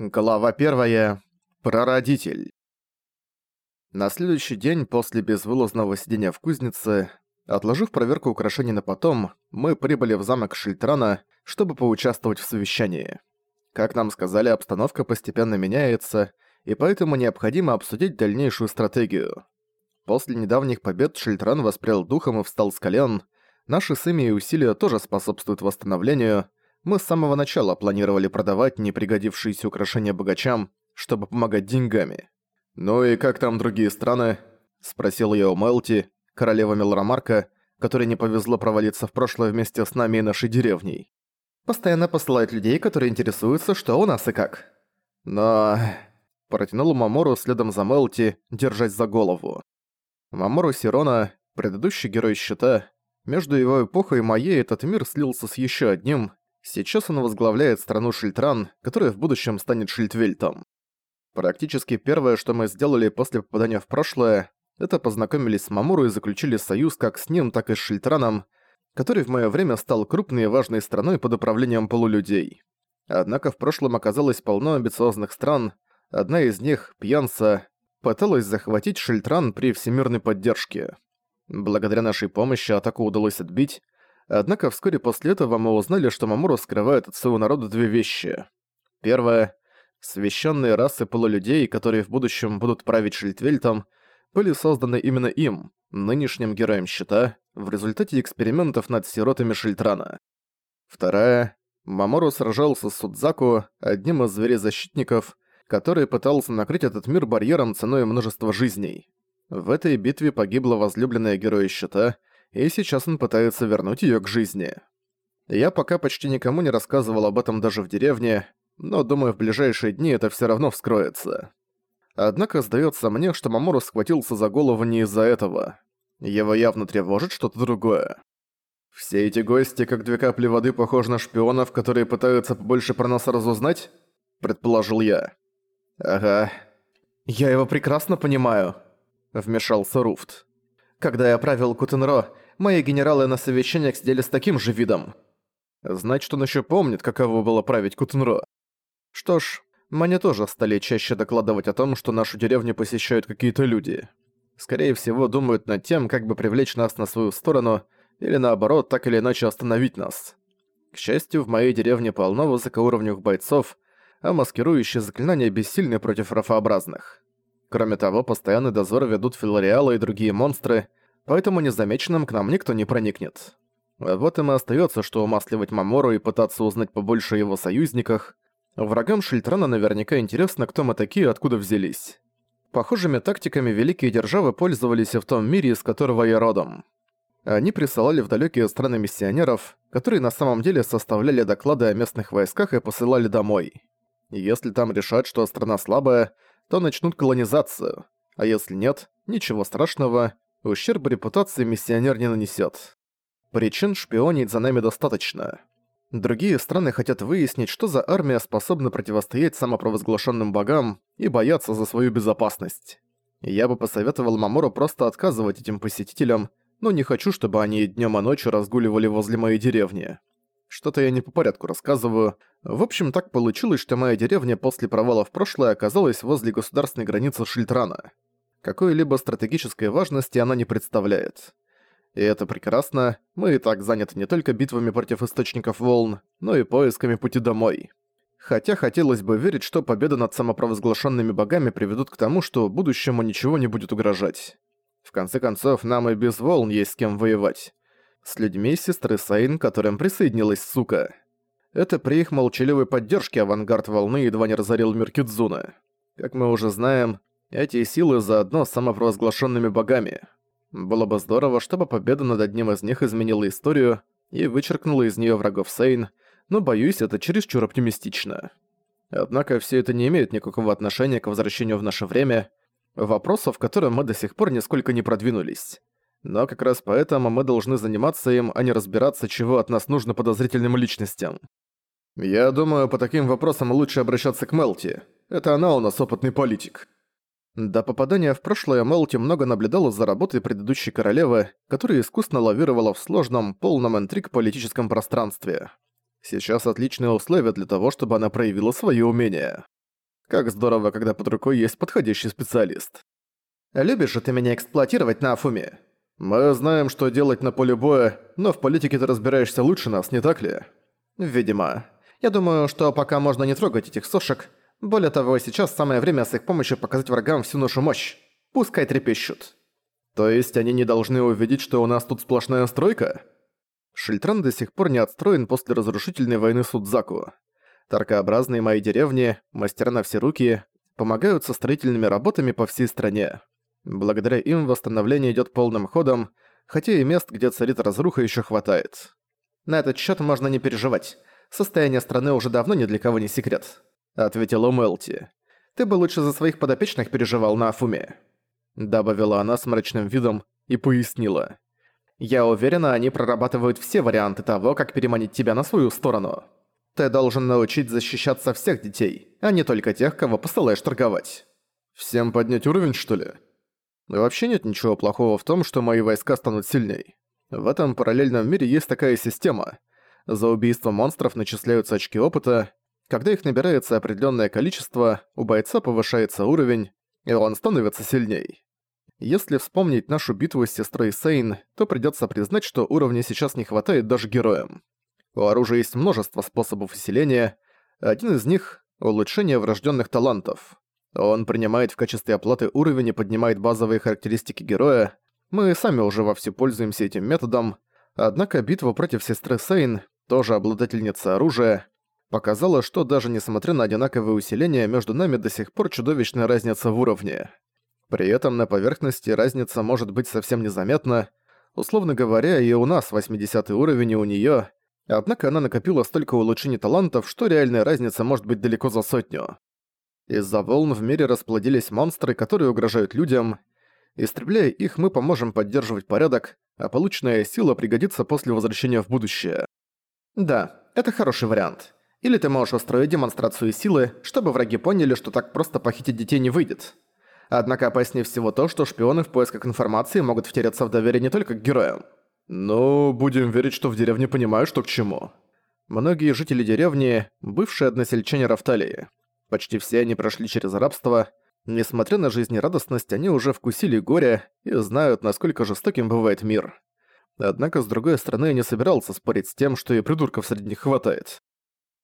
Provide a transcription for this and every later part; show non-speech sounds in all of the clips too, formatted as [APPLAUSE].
Глава первая. Прародитель. На следующий день после безвылазного сидения в кузнице, отложив проверку украшений на потом, мы прибыли в замок Шильтрана, чтобы поучаствовать в совещании. Как нам сказали, обстановка постепенно меняется, и поэтому необходимо обсудить дальнейшую стратегию. После недавних побед Шильтран воспрял духом и встал с колен. Наши с и усилия тоже способствуют восстановлению, мы с самого начала планировали продавать непригодившиеся украшения богачам, чтобы помогать деньгами. «Ну и как там другие страны?» – спросил я у Мелти, королева Мелромарка, которой не повезло провалиться в прошлое вместе с нами и нашей деревней. «Постоянно посылают людей, которые интересуются, что у нас и как». «Но...» – протянул Мамору следом за Мелти, держась за голову. Мамору Сирона, предыдущий герой Щита, между его эпохой и моей этот мир слился с еще одним, Сейчас он возглавляет страну Шильтран, которая в будущем станет Шильдвельтом. Практически первое, что мы сделали после попадания в прошлое, это познакомились с Мамуру и заключили союз как с ним, так и с Шильтраном, который в моё время стал крупной и важной страной под управлением полулюдей. Однако в прошлом оказалось полно амбициозных стран, одна из них, Пьянса, пыталась захватить Шильтран при всемирной поддержке. Благодаря нашей помощи атаку удалось отбить, Однако вскоре после этого мы узнали, что Мамуру скрывает от своего народа две вещи. Первое. Священные расы полулюдей, которые в будущем будут править Шильдвельтом, были созданы именно им, нынешним героем Щита, в результате экспериментов над сиротами Шильтрана. Вторая. Мамору сражался с Судзаку, одним из зверей-защитников, который пытался накрыть этот мир барьером ценой множества жизней. В этой битве погибла возлюбленная героя Щита, и сейчас он пытается вернуть её к жизни. Я пока почти никому не рассказывал об этом даже в деревне, но думаю, в ближайшие дни это всё равно вскроется. Однако сдаётся мне, что Мамору схватился за голову не из-за этого. Его явно тревожит что-то другое. Все эти гости, как две капли воды, похожи на шпионов, которые пытаются побольше про нас разузнать? Предположил я. Ага. Я его прекрасно понимаю, вмешался Руфт. Когда я правил Кутенро, мои генералы на совещаниях сидели с таким же видом. Значит, он еще помнит, каково было править Кутенро. Что ж, мне тоже стали чаще докладывать о том, что нашу деревню посещают какие-то люди. Скорее всего, думают над тем, как бы привлечь нас на свою сторону, или наоборот, так или иначе остановить нас. К счастью, в моей деревне полно высокоуровневых бойцов, а маскирующие заклинания бессильны против рафообразных. Кроме того, постоянный дозор ведут филариалы и другие монстры, поэтому незамеченным к нам никто не проникнет. Вот им и остается, что умасливать Мамору и пытаться узнать побольше о его союзниках. Врагам Шильтрана наверняка интересно, кто мы такие и откуда взялись. Похожими тактиками великие державы пользовались и в том мире, из которого я родом. Они присылали в далекие страны миссионеров, которые на самом деле составляли доклады о местных войсках и посылали домой. Если там решат, что страна слабая, то начнут колонизацию, а если нет, ничего страшного, ущерб репутации миссионер не нанесет. Причин шпионить за нами достаточно. Другие страны хотят выяснить, что за армия способна противостоять самопровозглашенным богам и бояться за свою безопасность. Я бы посоветовал Мамору просто отказывать этим посетителям, но не хочу, чтобы они днем и ночью разгуливали возле моей деревни. Что-то я не по порядку рассказываю. В общем, так получилось, что моя деревня после провала в прошлое оказалась возле государственной границы Шильтрана. Какой-либо стратегической важности она не представляет. И это прекрасно, мы и так заняты не только битвами против источников волн, но и поисками пути домой. Хотя хотелось бы верить, что победа над самопровозглашенными богами приведут к тому, что будущему ничего не будет угрожать. В конце концов, нам и без волн есть с кем воевать с людьми сестры Сейн, которым присоединилась сука. Это при их молчаливой поддержке авангард волны едва не разорил мир Кидзуна. Как мы уже знаем, эти силы заодно с самопровозглашенными богами. Было бы здорово, чтобы победа над одним из них изменила историю и вычеркнула из нее врагов Сейн, но боюсь, это чересчур оптимистично. Однако все это не имеет никакого отношения к возвращению в наше время, вопросов, в котором мы до сих пор нисколько не продвинулись. Но как раз поэтому мы должны заниматься им, а не разбираться, чего от нас нужно подозрительным личностям. Я думаю, по таким вопросам лучше обращаться к Мелти. Это она у нас опытный политик. До попадания в прошлое Мелти много наблюдала за работой предыдущей королевы, которая искусно лавировала в сложном, полном интриг политическом пространстве. Сейчас отличные условия для того, чтобы она проявила свои умения. Как здорово, когда под рукой есть подходящий специалист. Любишь же ты меня эксплуатировать на Афуме? Мы знаем, что делать на поле боя, но в политике ты разбираешься лучше нас, не так ли? Видимо. Я думаю, что пока можно не трогать этих сошек. Более того, сейчас самое время с их помощью показать врагам всю нашу мощь. Пускай трепещут. То есть они не должны увидеть, что у нас тут сплошная стройка? Шильтран до сих пор не отстроен после разрушительной войны Судзаку. Таркообразные мои деревни, мастера на все руки, помогают со строительными работами по всей стране. Благодаря им восстановление идет полным ходом, хотя и мест, где царит разруха, еще хватает. На этот счет можно не переживать. Состояние страны уже давно ни для кого не секрет, ответила Мелти. Ты бы лучше за своих подопечных переживал на Афуме. Добавила она с мрачным видом и пояснила. Я уверена, они прорабатывают все варианты того, как переманить тебя на свою сторону. Ты должен научить защищаться всех детей, а не только тех, кого посылаешь торговать. Всем поднять уровень, что ли? Вообще нет ничего плохого в том, что мои войска станут сильней. В этом параллельном мире есть такая система. За убийство монстров начисляются очки опыта. Когда их набирается определенное количество, у бойца повышается уровень, и он становится сильней. Если вспомнить нашу битву с сестрой Сейн, то придется признать, что уровня сейчас не хватает даже героям. У оружия есть множество способов усиления. Один из них — улучшение врожденных талантов. Он принимает в качестве оплаты уровень и поднимает базовые характеристики героя. Мы сами уже вовсю пользуемся этим методом. Однако битва против сестры Сейн, тоже обладательница оружия, показала, что даже несмотря на одинаковое усиление, между нами до сих пор чудовищная разница в уровне. При этом на поверхности разница может быть совсем незаметна. Условно говоря, и у нас 80 уровень, и у неё. Однако она накопила столько улучшений талантов, что реальная разница может быть далеко за сотню. Из-за волн в мире расплодились монстры, которые угрожают людям. Истребляя их, мы поможем поддерживать порядок, а полученная сила пригодится после возвращения в будущее. Да, это хороший вариант. Или ты можешь устроить демонстрацию силы, чтобы враги поняли, что так просто похитить детей не выйдет. Однако опаснее всего то, что шпионы в поисках информации могут втереться в доверие не только к героям. «Ну, будем верить, что в деревне понимают, что к чему». Многие жители деревни – бывшие односельчане Рафталии. Почти все они прошли через рабство. Несмотря на жизнерадостность, они уже вкусили горе и знают, насколько жестоким бывает мир. Однако, с другой стороны, я не собирался спорить с тем, что и придурков среди них хватает.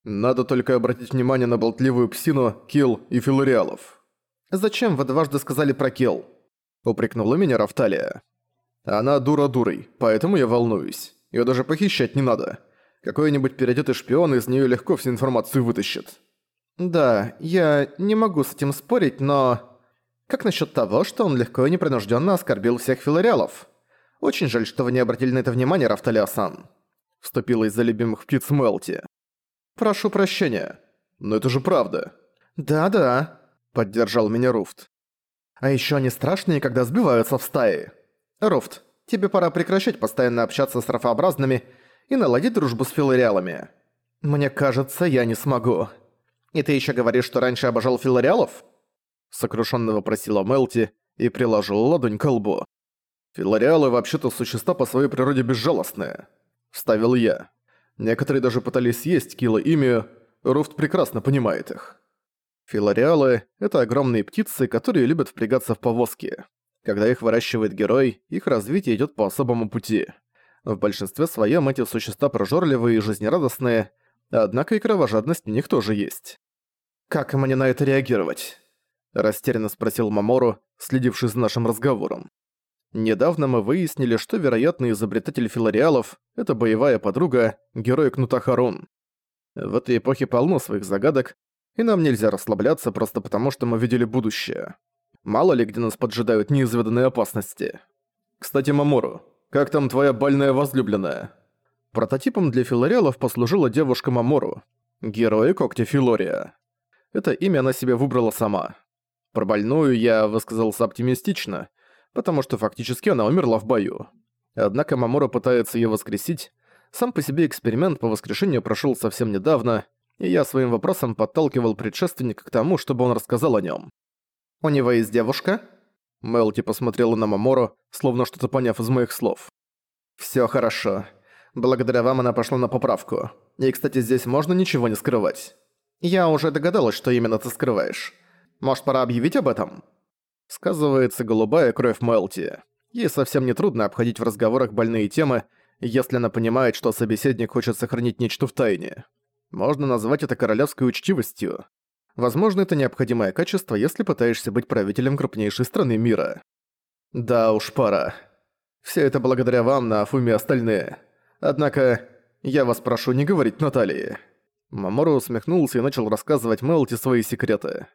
Надо только обратить внимание на болтливую псину, килл и филориалов. «Зачем вы дважды сказали про килл?» – упрекнула меня Рафталия. Она дура дурой, поэтому я волнуюсь. Её даже похищать не надо. Какой-нибудь переодетый шпион из неё легко всю информацию вытащит. Да, я не могу с этим спорить, но... Как насчёт того, что он легко и непринуждённо оскорбил всех филариалов? Очень жаль, что вы не обратили на это внимание, Рафталиасан. Вступила из-за любимых птиц Мелти. Прошу прощения. Но это же правда. Да-да, поддержал меня Руфт. А ещё они страшные, когда сбиваются в стаи. Руфт, тебе пора прекращать постоянно общаться с рафообразными и наладить дружбу с филариалами. Мне кажется, я не смогу. И ты еще говоришь, что раньше обожал филариалов? Сокрушенно вопросила Мелти и приложила ладонь к лбу. Филариалы вообще-то существа по своей природе безжалостные. Вставил я. Некоторые даже пытались съесть Кила имя, Руфт прекрасно понимает их. Филариалы — это огромные птицы, которые любят впрягаться в повозки. Когда их выращивает герой, их развитие идет по особому пути. В большинстве своем эти существа прожорливые и жизнерадостные, однако и кровожадность у них тоже есть. «Как мне на это реагировать?» – растерянно спросил Мамору, следивший за нашим разговором. Недавно мы выяснили, что вероятный изобретатель филариалов – это боевая подруга, герой Кнута Харун. В этой эпохе полно своих загадок, и нам нельзя расслабляться просто потому, что мы видели будущее. Мало ли где нас поджидают неизведанные опасности. Кстати, Мамору, как там твоя больная возлюбленная? Прототипом для филариалов послужила девушка Мамору, герой когти Филория. Это имя она себе выбрала сама. Про больную я высказался оптимистично, потому что фактически она умерла в бою. Однако Мамора пытается ее воскресить. Сам по себе эксперимент по воскрешению прошел совсем недавно, и я своим вопросом подталкивал предшественника к тому, чтобы он рассказал о нем. «У него есть девушка?» Мелти посмотрела на Мамору, словно что-то поняв из моих слов. «Всё хорошо. Благодаря вам она пошла на поправку. И, кстати, здесь можно ничего не скрывать. Я уже догадалась, что именно ты скрываешь. Может, пора объявить об этом? Сказывается голубая кровь Мелти. Ей совсем не трудно обходить в разговорах больные темы, если она понимает, что собеседник хочет сохранить нечто в тайне. Можно назвать это королевской учтивостью. Возможно, это необходимое качество, если пытаешься быть правителем крупнейшей страны мира. Да уж, пора. Все это благодаря вам, на Афуме остальные. Однако, я вас прошу не говорить Наталье. Мамору усмехнулся и начал рассказывать Мелти свои секреты.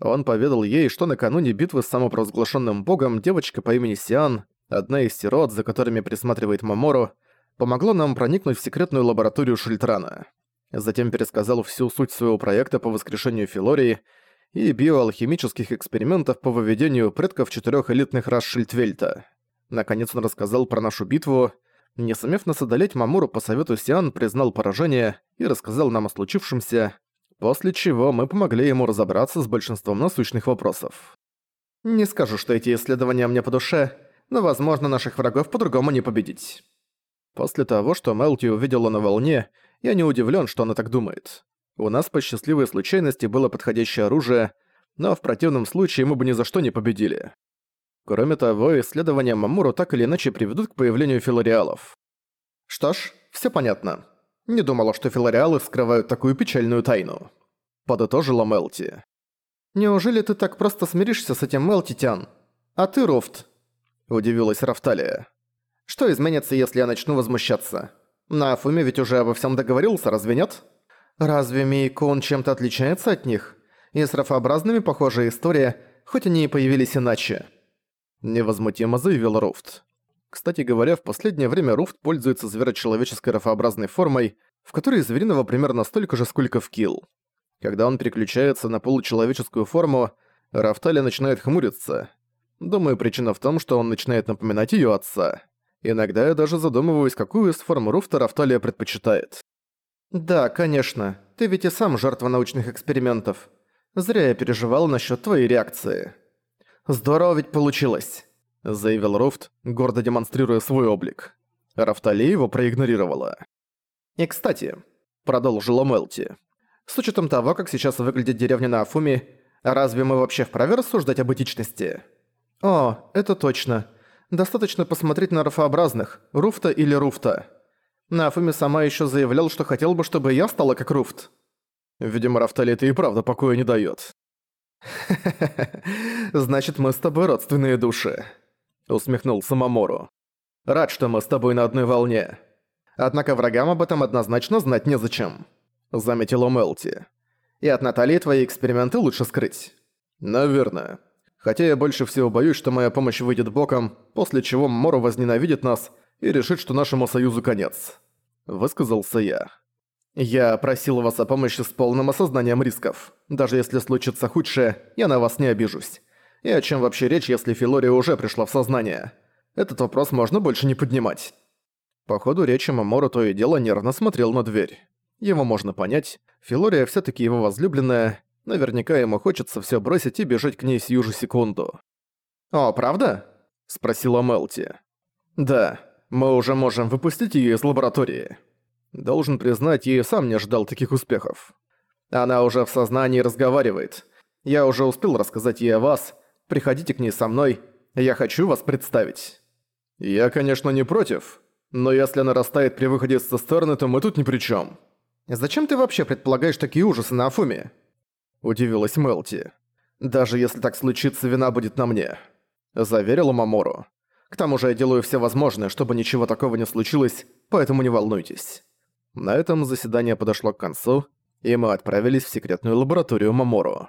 Он поведал ей, что накануне битвы с самопровозглашенным богом девочка по имени Сиан, одна из сирот, за которыми присматривает Мамору, помогла нам проникнуть в секретную лабораторию Шильтрана. Затем пересказал всю суть своего проекта по воскрешению Филории и биоалхимических экспериментов по выведению предков четырех элитных рас Шильдвельта. Наконец он рассказал про нашу битву. Не сумев нас одолеть, Мамуру по совету Сиан признал поражение и рассказал нам о случившемся, после чего мы помогли ему разобраться с большинством насущных вопросов. Не скажу, что эти исследования мне по душе, но, возможно, наших врагов по-другому не победить. После того, что Мелти увидела на волне, я не удивлен, что она так думает. У нас по счастливой случайности было подходящее оружие, но в противном случае мы бы ни за что не победили. Кроме того, исследования Мамуру так или иначе приведут к появлению филариалов. Что ж, все понятно. Не думала, что филариалы скрывают такую печальную тайну. Подытожила Мелти. Неужели ты так просто смиришься с этим, Мелтитян? А ты, Руфт? Удивилась Рафталия. Что изменится, если я начну возмущаться? На Афуме ведь уже обо всем договорился, разве нет? Разве Мейкон чем-то отличается от них? И с рафообразными похожая история, хоть они и появились иначе. Невозмутимо заявил Руфт. Кстати говоря, в последнее время Руфт пользуется зверочеловеческой рафообразной формой, в которой звериного примерно столько же, сколько в килл. Когда он переключается на получеловеческую форму, Рафтали начинает хмуриться. Думаю, причина в том, что он начинает напоминать её отца. Иногда я даже задумываюсь, какую из форм Руфта Рафталия предпочитает. «Да, конечно. Ты ведь и сам жертва научных экспериментов. Зря я переживал насчет твоей реакции». «Здорово ведь получилось», — заявил Руфт, гордо демонстрируя свой облик. Рафталия его проигнорировала. «И кстати», — продолжила Мелти, «с учетом того, как сейчас выглядит деревня на Афуме, разве мы вообще вправе рассуждать об этичности?» «О, это точно. Достаточно посмотреть на рафообразных, Руфта или Руфта. Нафуми сама еще заявлял, что хотел бы, чтобы я стала как Руфт. Видимо, Рафтали это и правда покоя не дает. [LAUGHS] Значит, мы с тобой родственные души», — усмехнулся Мамору. «Рад, что мы с тобой на одной волне. Однако врагам об этом однозначно знать незачем», — заметила Мелти. «И от Натальи твои эксперименты лучше скрыть». «Наверное», Хотя я больше всего боюсь, что моя помощь выйдет боком, после чего Моро возненавидит нас и решит, что нашему союзу конец. Высказался я. Я просил вас о помощи с полным осознанием рисков. Даже если случится худшее, я на вас не обижусь. И о чем вообще речь, если Филория уже пришла в сознание? Этот вопрос можно больше не поднимать. По ходу речи Мамору то и дело нервно смотрел на дверь. Его можно понять. Филория все таки его возлюбленная, Наверняка ему хочется все бросить и бежать к ней сию же секунду. «О, правда?» – спросила Мелти. «Да, мы уже можем выпустить ее из лаборатории». Должен признать, я сам не ожидал таких успехов. Она уже в сознании разговаривает. Я уже успел рассказать ей о вас. Приходите к ней со мной. Я хочу вас представить. Я, конечно, не против. Но если она растает при выходе из цистерны, то мы тут ни при чем. Зачем ты вообще предполагаешь такие ужасы на Афуме? Удивилась Мелти. «Даже если так случится, вина будет на мне», – заверила Мамору. «К тому же я делаю все возможное, чтобы ничего такого не случилось, поэтому не волнуйтесь». На этом заседание подошло к концу, и мы отправились в секретную лабораторию Мамору.